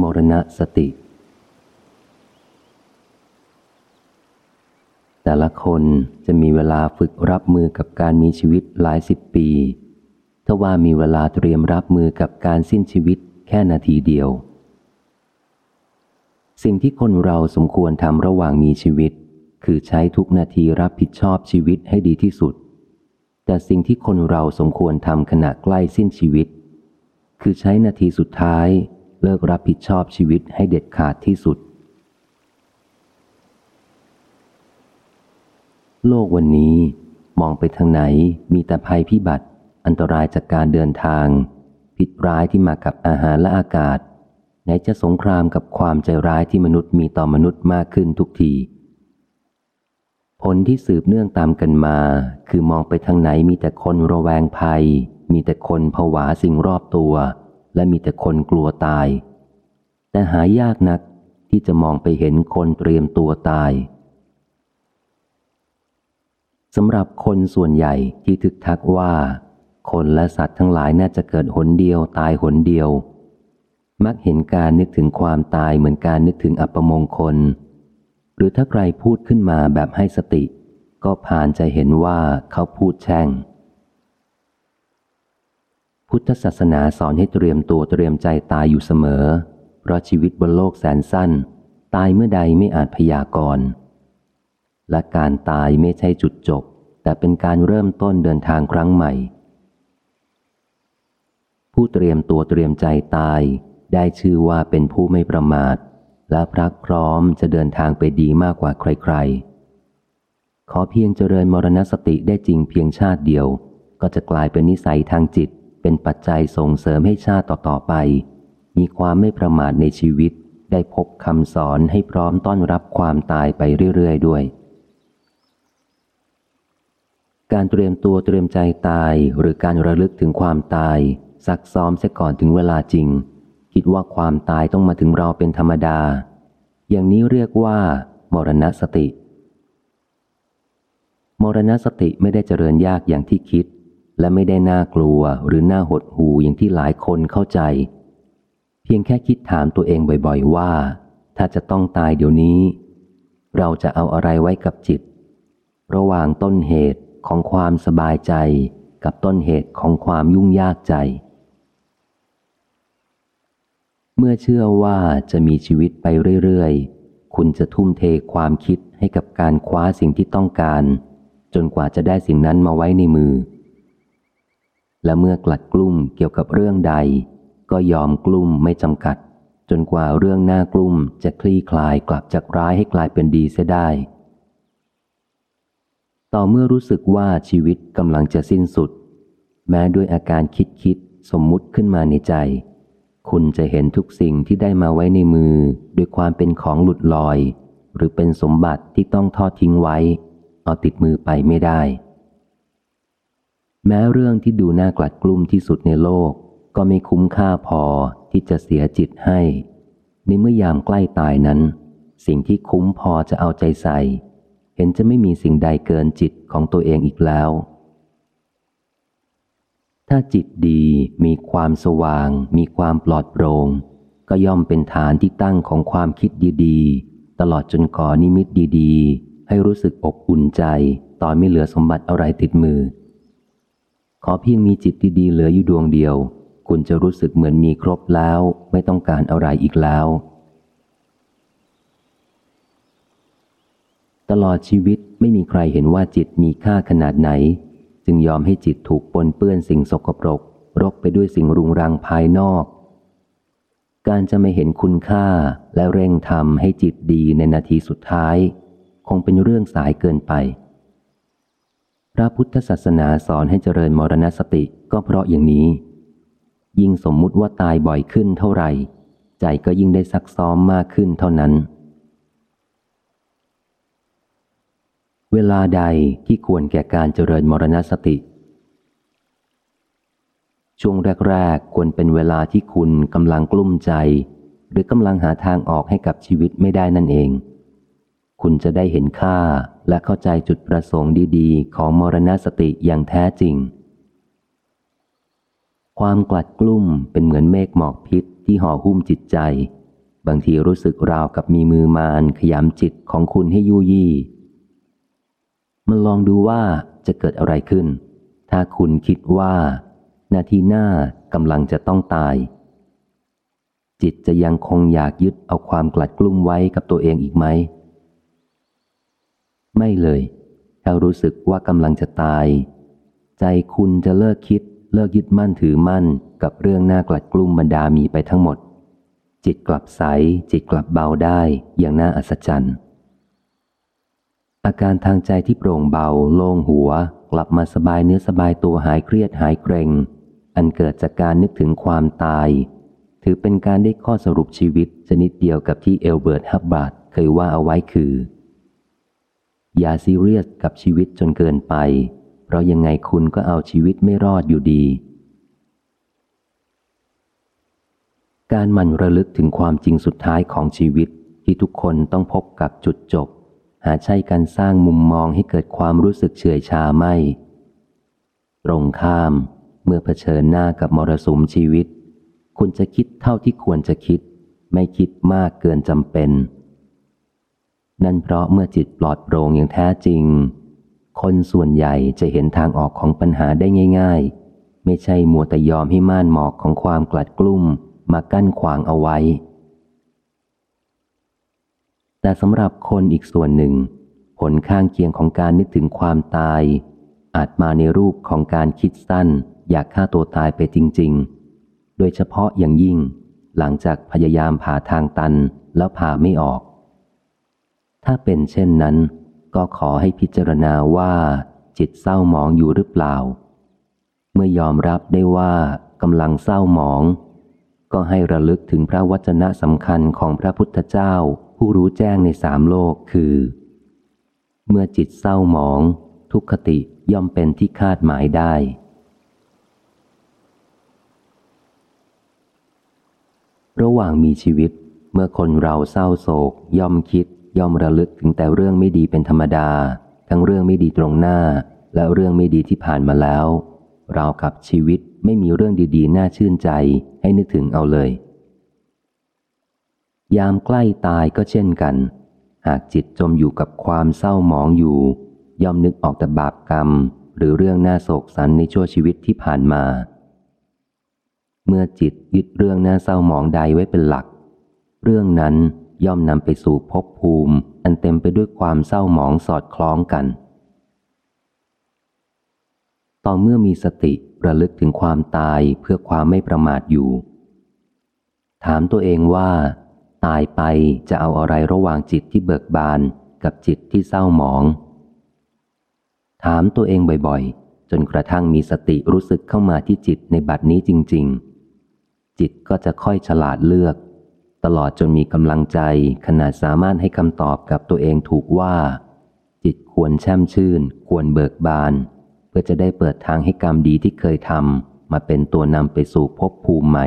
มรณสติ แต่ละคนจะมีเวลาฝึกรับมือกับการมีชีวิตหลายสิบปี ถ้าว่ามีเวลาเตรียมรับมือกับการสิ้นชีวิตแค่นาทีเดียว สิ่งที่คนเราสมควรทำระหว่างมีชีวิต คือใช้ทุกนาทีรับผิดชอบชีวิตให้ดีที่สุด แต่สิ่งที่คนเราสมควรทำขณะใกล้สิ้นชีวิต คือใช้นาทีสุดท้าย เลิกรับผิดชอบชีวิตให้เด็ดขาดที่สุด โลกวันนี้มองไปทางไหนมีแต่ภัยพิบัติ อันตรายจากการเดินทาง ผิดร้ายที่มากับอาหารและอากาศ ไหนจะสงครามกับความใจร้ายที่มนุษย์มีต่อมนุษย์มากขึ้นทุกทีผลที่สืบเนื่องตามกันมา คือมองไปทางไหนมีแต่คนระแวงภัย มีแต่คนผวาสิ่งรอบตัว และมีแต่คนกลัวตาย แต่หายากนักที่จะมองไปเห็นคนเตรียมตัวตายสำหรับคนส่วนใหญ่ที่ทึกทักว่า คนและสัตว์ทั้งหลายน่าจะเกิดหนเดียวตายหนเดียว มักเห็นการนึกถึงความตายเหมือนการนึกถึงอัปมงคล หรือถ้าใครพูดขึ้นมาแบบให้สติ ก็ผ่านจะเห็นว่าเขาพูดแช่ง พุทธศาสนาสอนให้เตรียมตัวเตรียมใจตายอยู่เสมอ เพราะชีวิตบนโลกแสนสั้น ตายเมื่อใดไม่อาจพยากรณ์ และการตายไม่ใช่จุดจบ แต่เป็นการเริ่มต้นเดินทางครั้งใหม่ ผู้เตรียมตัวเตรียมใจตาย ได้ชื่อว่าเป็นผู้ไม่ประมาท และพรักพร้อมจะเดินทางไปดีมากกว่าใคร ๆ ขอเพียงเจริญมรณสติได้จริงเพียงชาติเดียว ก็จะกลายเป็นนิสัยทางจิต เป็นปัจจัยส่งเสริมให้ชาติต่อๆไป มีความไม่ประมาทในชีวิต ได้พบคำสอนให้พร้อมต้อนรับความตายไปเรื่อยๆด้วย การเตรียมตัวเตรียมใจตายหรือการระลึกถึงความตาย ซักซ้อมเสียก่อนถึงเวลาจริง คิดว่าความตายต้องมาถึงเราเป็นธรรมดา อย่างนี้เรียกว่า มรณสติมรณสติไม่ได้เจริญยากอย่างที่คิด และไม่ได้น่ากลัวหรือน่าหดหูอย่างที่หลายคนเข้าใจ เพียงแค่คิดถามตัวเองบ่อย ๆ ว่า ถ้าจะต้องตายเดี๋ยวนี้ เราจะเอาอะไรไว้กับจิต ระหว่างต้นเหตุของความสบายใจกับต้นเหตุของความยุ่งยากใจ เมื่อเชื่อว่าจะมีชีวิตไปเรื่อยๆ คุณจะทุ่มเทความคิดให้กับการคว้าสิ่งที่ต้องการ จนกว่าจะได้สิ่งนั้นมาไว้ในมือ และเมื่อกลัดกลุ้มเกี่ยวกับเรื่องใด ก็ยอมกลุ้มไม่จำกัด จนกว่าเรื่องหน้ากลุ้มจะคลี่คลายกลับจากร้ายให้กลายเป็นดีเสียได้ ต่อเมื่อรู้สึกว่าชีวิตกำลังจะสิ้นสุด แม้ด้วยอาการคิดคิดสมมุติขึ้นมาในใจ คุณจะเห็นทุกสิ่งที่ได้มาไว้ในมือด้วยความเป็นของหลุดลอย หรือเป็นสมบัติที่ต้องทอดทิ้งไว้ เอาติดมือไปไม่ได้ แม้เรื่องที่ดูน่ากลัดกลุ้มที่สุดในโลก ก็ไม่คุ้มค่าพอที่จะเสียจิตให้ ในเมื่อยามใกล้ตายนั้น สิ่งที่คุ้มพอจะเอาใจใส่ เห็นจะไม่มีสิ่งใดเกินจิตของตัวเองอีกแล้ว ถ้าจิตดีมีความสว่าง มีความปลอดโปรง่งก็ย่อมเป็นฐานที่ตั้งของความคิดดีๆ ตลอดจนก่อนิมิตดีๆ ให้รู้สึกอบอุ่นใจ ตอนไม่เหลือสมบัติอะไรติดมือ ขอเพียงมีจิตที่ดีเหลืออยู่ดวงเดียว คุณจะรู้สึกเหมือนมีครบแล้ว ไม่ต้องการอะไรอีกแล้ว ตลอดชีวิตไม่มีใครเห็นว่าจิตมีค่าขนาดไหน จึงยอมให้จิตถูกปนเปื้อนสิ่งสกปรก รกไปด้วยสิ่งรุงรังภายนอก การจะไม่เห็นคุณค่าและเร่งทำให้จิตดีในนาทีสุดท้าย คงเป็นเรื่องสายเกินไป พระพุทธศาสนาสอนให้เจริญมรณสติก็เพราะอย่างนี้ ยิ่งสมมุติว่าตายบ่อยขึ้นเท่าไหร่ ใจก็ยิ่งได้ซักซ้อมมากขึ้นเท่านั้น เวลาใดที่ควรแก่การเจริญมรณสติ ช่วงแรก ๆ ควรเป็นเวลาที่คุณกำลังกลุ้มใจ หรือกำลังหาทางออกให้กับชีวิตไม่ได้นั่นเอง คุณจะได้เห็นค่าและเข้าใจจุดประสงค์ดีๆ ของมรณสติอย่างแท้จริง ความกลัดกลุ้มเป็นเหมือนเมฆหมอกพิษที่ห่อหุ้มจิตใจ บางทีรู้สึกราวกับมีมือมานขยำจิตของคุณให้ยุยี่มันลองดูว่าจะเกิดอะไรขึ้น ถ้าคุณคิดว่า นาทีหน้ากำลังจะต้องตาย จิตจะยังคงอยากยึดเอาความกลัดกลุ้มไว้กับตัวเองอีกไหม ไม่เลยถ้ารู้สึกว่ากำลังจะตาย ใจคุณจะเลิกคิด เลิกยึดมั่นถือมั่นกับเรื่องน่ากลัดกลุ้มบรรดามีไปทั้งหมด จิตกลับใส จิตกลับเบาได้อย่างน่าอัศจรรย์ อาการทางใจที่โปร่งเบา โล่งหัว กลับมาสบายเนื้อสบายตัวหายเครียดหายเกร็ง อันเกิดจากการนึกถึงความตาย ถือเป็นการได้ข้อสรุปชีวิตชนิดเดียวกับที่เอลเบิร์ตฮับบาร์ดเคยว่าเอาไว้คือ อย่าซีเรียสกับชีวิตจนเกินไป เพราะยังไงคุณก็เอาชีวิตไม่รอดอยู่ดี การมันระลึกถึงความจริงสุดท้ายของชีวิตที่ทุกคนต้องพบกับจุดจบ หาใช่การสร้างมุมมองให้เกิดความรู้สึกเฉื่อยชาไม่ ตรงข้าม เมื่อเผชิญหน้ากับมรสุมชีวิต คุณจะคิดเท่าที่ควรจะคิด ไม่คิดมากเกินจำเป็น นั่นเพราะเมื่อจิตปลอดโปร่งอย่างแท้จริง คนส่วนใหญ่จะเห็นทางออกของปัญหาได้ง่าย ๆ ไม่ใช่มัวแต่ยอมให้ม่านหมอกของความกลัดกลุ้มมากั้นขวางเอาไว้ แต่สำหรับคนอีกส่วนหนึ่ง ผลข้างเคียงของการนึกถึงความตาย อาจมาในรูปของการคิดสั้น อยากฆ่าตัวตายไปจริง ๆ โดยเฉพาะอย่างยิ่ง หลังจากพยายามผ่าทางตันแล้วผ่าไม่ออก ถ้าเป็นเช่นนั้น ก็ขอให้พิจารณาว่า จิตเศร้าหมองอยู่หรือเปล่า เมื่อยอมรับได้ว่ากำลังเศร้าหมอง ก็ให้ระลึกถึงพระวจนะสำคัญของพระพุทธเจ้าผู้รู้แจ้งในสามโลกคือ เมื่อจิตเศร้าหมอง ทุกขติย่อมเป็นที่คาดหมายได้ ระหว่างมีชีวิตเมื่อคนเราเศร้าโศกย่อมคิด ย่อมระลึกถึงแต่เรื่องไม่ดีเป็นธรรมดา ทั้งเรื่องไม่ดีตรงหน้า และเรื่องไม่ดีที่ผ่านมาแล้วเรากับชีวิตไม่มีเรื่องดีๆ น่าชื่นใจให้นึกถึงเอาเลย ยามใกล้ตายก็เช่นกัน หากจิตจมอยู่กับความเศร้าหมองอยู่ ย่อมนึกออกแต่บาปกรรม หรือเรื่องน่าโศกสันในชั่วชีวิตที่ผ่านมา เมื่อจิตยึดเรื่องน่าเศร้าหมองใดไว้เป็นหลัก เรื่องนั้น ย่อมนำไปสู่ภพภูมิ อันเต็มไปด้วยความเศร้าหมองสอดคล้องกัน ต่อเมื่อมีสติระลึกถึงความตายเพื่อความไม่ประมาทอยู่ ถามตัวเองว่า ตายไปจะเอาอะไรระหว่างจิตที่เบิกบานกับจิตที่เศร้าหมอง ถามตัวเองบ่อยๆ จนกระทั่งมีสติรู้สึกเข้ามาที่จิตในบัดนี้จริง ๆ จิตก็จะค่อยฉลาดเลือก ตลอดจนมีกำลังใจขนาดสามารถให้คำตอบกับตัวเองถูกว่า จิตควรแช่มชื่น ควรเบิกบาน เพื่อจะได้เปิดทางให้กรรมดีที่เคยทำมาเป็นตัวนำไปสู่ภพภูมิใหม่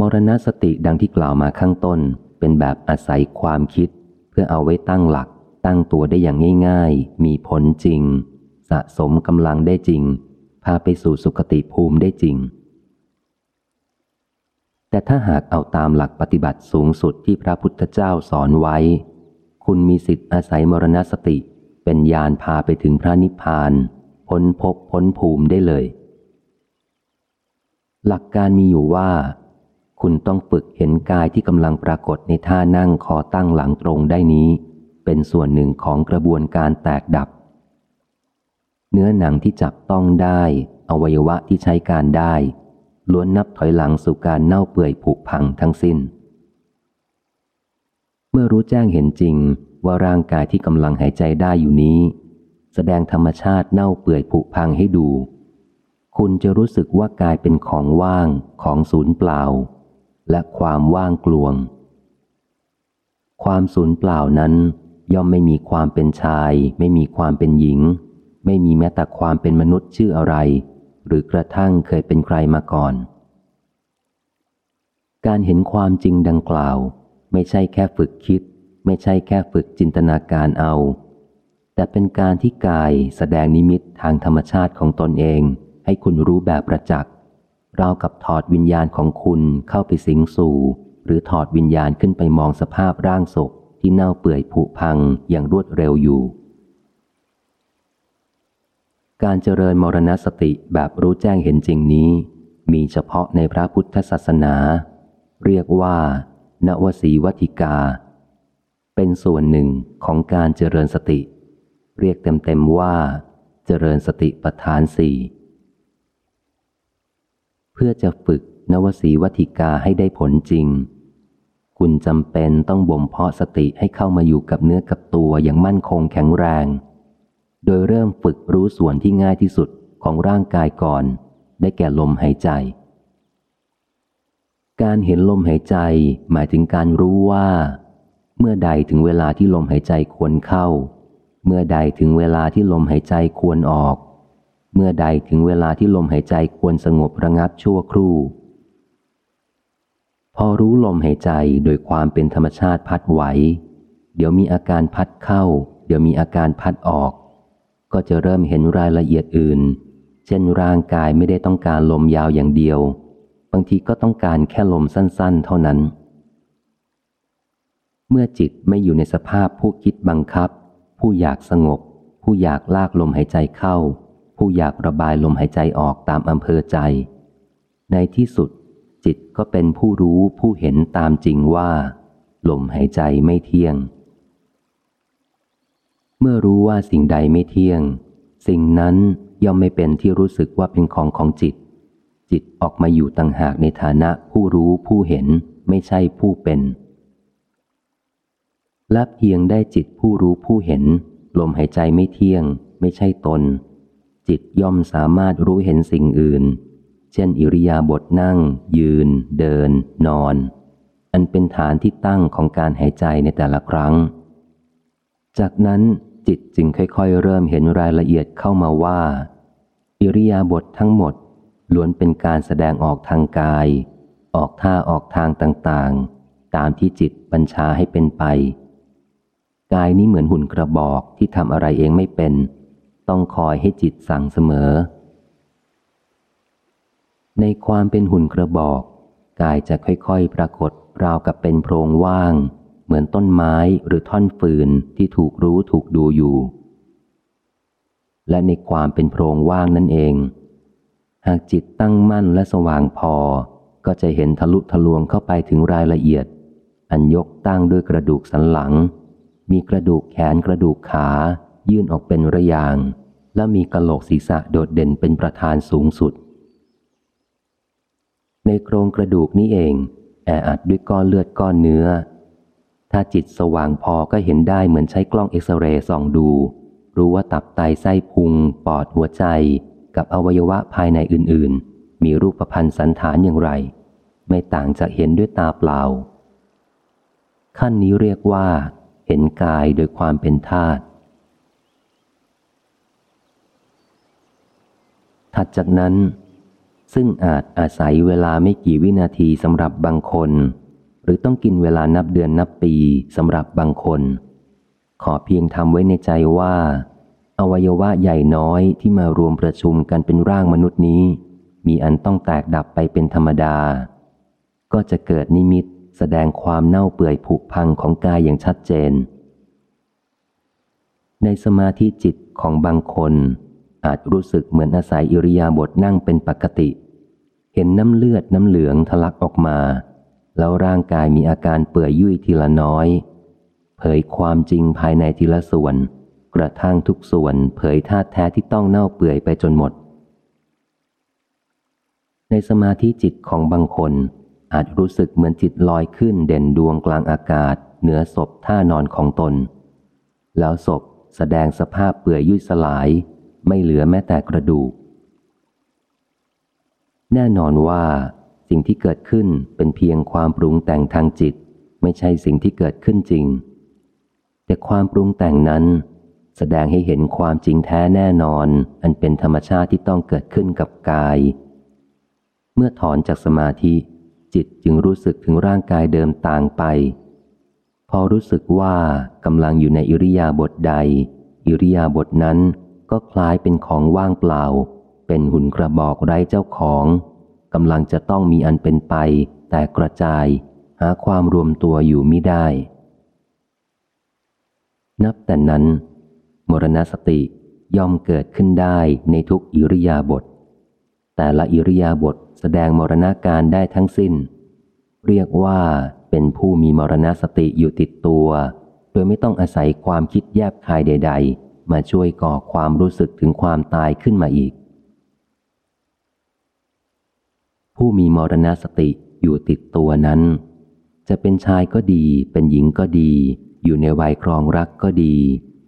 มรณสติดังที่กล่าวมาข้างต้น เป็นแบบอาศัยความคิด เพื่อเอาไว้ตั้งหลัก ตั้งตัวได้อย่างง่าย ๆ มีผลจริง สะสมกำลังได้จริง พาไปสู่สุคติภูมิได้จริง แต่ถ้าหากเอาตามหลักปฏิบัติสูงสุดที่พระพุทธเจ้าสอนไว้ คุณมีสิทธิ์อาศัยมรณสติ เป็นยานพาไปถึงพระนิพพานพ้นภพพ้นภูมิได้เลย หลักการมีอยู่ว่า คุณต้องฝึกเห็นกายที่กำลังปรากฏในท่านั่งคอตั้งหลังตรงได้นี้ เป็นส่วนหนึ่งของกระบวนการแตกดับ เนื้อหนังที่จับต้องได้ อวัยวะที่ใช้การได้ ล้วนนับถอยหลังสู่การเน่าเปื่อยผุพังทั้งสิน้น เมื่อรู้แจ้งเห็นจริงว่าร่างกายที่กำลังหายใจได้อยู่นี้ แสดงธรรมชาติเน่าเปื่อยผุพังให้ดู คุณจะรู้สึกว่ากายเป็นของว่างของศูนย์เปล่า และความว่างกลวง ความสูญเปล่านั้น ย่อมไม่มีความเป็นชาย ไม่มีความเป็นหญิง ไม่มีแม้แต่ความเป็นมนุษย์ชื่ออะไร หรือกระทั่งเคยเป็นใครมาก่อน การเห็นความจริงดังกล่าว ไม่ใช่แค่ฝึกคิด ไม่ใช่แค่ฝึกจินตนาการเอา แต่เป็นการที่กายแสดงนิมิตทางธรรมชาติของตนเอง ให้คุณรู้แบบประจักษ์ราวกับถอดวิญญาณของคุณเข้าไปสิงสู่ หรือถอดวิญญาณขึ้นไปมองสภาพร่างศพที่เน่าเปื่อยผุพังอย่างรวดเร็วอยู่ การเจริญมรณสติแบบรู้แจ้งเห็นจริงนี้ มีเฉพาะในพระพุทธศาสนา เรียกว่า นวสีวัติกา เป็นส่วนหนึ่งของการเจริญสติ เรียกเต็มๆว่า เจริญสติปัฏฐานสี่เพื่อจะฝึกนวสีวัติกาให้ได้ผลจริง คุณจำเป็นต้องบ่มเพาะสติให้เข้ามาอยู่กับเนื้อกับตัวอย่างมั่นคงแข็งแรง โดยเริ่มฝึกรู้ส่วนที่ง่ายที่สุดของร่างกายก่อน ได้แก่ลมหายใจ การเห็นลมหายใจหมายถึงการรู้ว่า เมื่อใดถึงเวลาที่ลมหายใจควรเข้า เมื่อใดถึงเวลาที่ลมหายใจควรออก เมื่อใดถึงเวลาที่ลมหายใจควรสงบระงับชั่วครู่ พอรู้ลมหายใจโดยความเป็นธรรมชาติพัดไหว เดี๋ยวมีอาการพัดเข้า เดี๋ยวมีอาการพัดออก ก็จะเริ่มเห็นรายละเอียดอื่น เช่นร่างกายไม่ได้ต้องการลมยาวอย่างเดียว บางทีก็ต้องการแค่ลมสั้น ๆ เท่านั้น เมื่อจิตไม่อยู่ในสภาพผู้คิดบังคับ ผู้อยากสงบ ผู้อยากลากลมหายใจเข้า ผู้อยากระบายลมหายใจออกตามอำเภอใจ ในที่สุด จิตก็เป็นผู้รู้ผู้เห็นตามจริงว่า ลมหายใจไม่เที่ยง เมื่อรู้ว่าสิ่งใดไม่เที่ยง สิ่งนั้นย่อมไม่เป็นที่รู้สึกว่าเป็นของของจิต จิตออกมาอยู่ต่างหากในฐานะผู้รู้ผู้เห็นไม่ใช่ผู้เป็น และเพียงได้จิตผู้รู้ผู้เห็น ลมหายใจไม่เที่ยง ไม่ใช่ตน จิตย่อมสามารถรู้เห็นสิ่งอื่น เช่น อิริยาบถนั่ง ยืน เดิน นอน อันเป็นฐานที่ตั้งของการหายใจในแต่ละครั้ง จากนั้น จิตจึงค่อยๆ เริ่มเห็นรายละเอียดเข้ามาว่า อิริยาบถททั้งหมดล้วนเป็นการแสดงออกทางกาย ออกท่าออกทางต่างๆ ตามที่จิตบัญชาให้เป็นไป กายนี้เหมือนหุ่นกระบอกที่ทำอะไรเองไม่เป็น ต้องคอยให้จิตสั่งเสมอ ในความเป็นหุ่นกระบอก กายจะค่อยๆ ปรากฏราวกับเป็นโพรงว่าง เหมือนต้นไม้หรือท่อนฟืนที่ถูกรู้ถูกดูอยู่ และในความเป็นโพรงว่างนั่นเอง หากจิตตั้งมั่นและสว่างพอ ก็จะเห็นทะลุทะลวงเข้าไปถึงรายละเอียด อันยกตั้งด้วยกระดูกสันหลัง มีกระดูกแขนกระดูกขา ยื่นออกเป็นระยาง และมีกระโหลกศีรษะโดดเด่นเป็นประธานสูงสุด ในโครงกระดูกนี้เองแออัดด้วยก้อนเลือดก้อนเนื้อ ถ้าจิตสว่างพอก็เห็นได้เหมือนใช้กล้องเอ็กซเรย์ส่องดู รู้ว่าตับไตไส้พุง ปอดหัวใจ กับอวัยวะภายในอื่นๆ มีรูปพันธ์สันฐานอย่างไร ไม่ต่างจากเห็นด้วยตาเปล่า ขั้นนี้เรียกว่า เห็นกายโดยความเป็นธาตุถัดจากนั้น ซึ่งอาจอาศัยเวลาไม่กี่วินาทีสำหรับบางคน หรือต้องกินเวลานับเดือนนับปีสำหรับบางคน ขอเพียงทำไว้ในใจว่า อวัยวะใหญ่น้อยที่มารวมประชุมกันเป็นร่างมนุษย์นี้ มีอันต้องแตกดับไปเป็นธรรมดา ก็จะเกิดนิมิตแสดงความเน่าเปื่อยผุพังของกายอย่างชัดเจน ในสมาธิจิตของบางคน อาจรู้สึกเหมือนอาศัยอิริยาบถนั่งเป็นปกติ เห็นน้ำเลือดน้ำเหลืองทะลักออกมา แล้วร่างกายมีอาการเปื่อยยุ่ยทีละน้อย เผยความจริงภายในทีละส่วน กระทั่งทุกส่วนเผยธาตุแท้ที่ต้องเน่าเปื่อยไปจนหมด ในสมาธิจิตของบางคน อาจรู้สึกเหมือนจิตลอยขึ้นเด่นดวงกลางอากาศ เหนือศพท่านอนของตน แล้วศพแสดงสภาพเปื่อยยุ่ยสลาย ไม่เหลือแม้แต่กระดูก แน่นอนว่า สิ่งที่เกิดขึ้นเป็นเพียงความปรุงแต่งทางจิต ไม่ใช่สิ่งที่เกิดขึ้นจริง แต่ความปรุงแต่งนั้น แสดงให้เห็นความจริงแท้แน่นอน อันเป็นธรรมชาติที่ต้องเกิดขึ้นกับกาย เมื่อถอนจากสมาธิ จิตจึงรู้สึกถึงร่างกายเดิมต่างไป พอรู้สึกว่ากำลังอยู่ในอิริยาบถใด อิริยาบถนั้นก็คล้ายเป็นของว่างเปล่า เป็นหุ่นกระบอกไร้เจ้าของ กำลังจะต้องมีอันเป็นไป แต่กระจาย หาความรวมตัวอยู่ไม่ได้ นับแต่นั้น มรณสติย่อมเกิดขึ้นได้ในทุกอิริยาบถแต่ละอิริยาบถแสดงมรณาการได้ทั้งสิ้น เรียกว่าเป็นผู้มีมรณสติอยู่ติดตัว โดยไม่ต้องอาศัยความคิดแยบคายใด ๆ มาช่วยก่อความรู้สึกถึงความตายขึ้นมาอีก ผู้มีมรณสติอยู่ติดตัวนั้น จะเป็นชายก็ดี เป็นหญิงก็ดี อยู่ในวัยครองรักก็ดี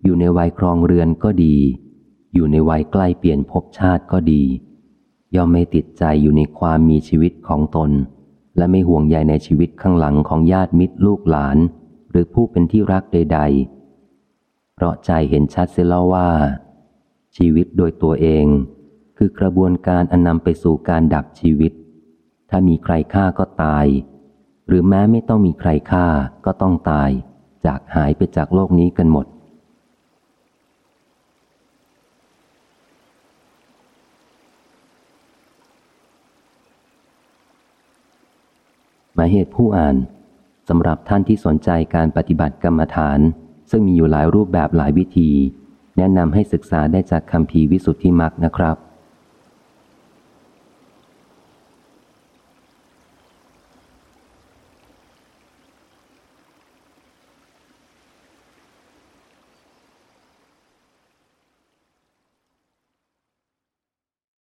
อยู่ในวัยครองเรือนก็ดี อยู่ในวัยใกล้เปลี่ยนภพชาติก็ดี ย่อมไม่ติดใจอยู่ในความมีชีวิตของตน และไม่ห่วงใยในชีวิตข้างหลังของญาติมิตรลูกหลาน หรือผู้เป็นที่รักใด ๆ เพราะใจเห็นชัดเสียแล้วว่า ชีวิตโดยตัวเอง คือกระบวนการอันนำไปสู่การดับชีวิต ถ้ามีใครฆ่าก็ตาย หรือแม้ไม่ต้องมีใครฆ่าก็ต้องตาย จากหายไปจากโลกนี้กันหมด หมายเหตุผู้อ่านสำหรับท่านที่สนใจการปฏิบัติกรรมฐาน ซึ่งมีอยู่หลายรูปแบบหลายวิธี แนะนำให้ศึกษาได้จากคำพีวิสุทธิมักนะครับ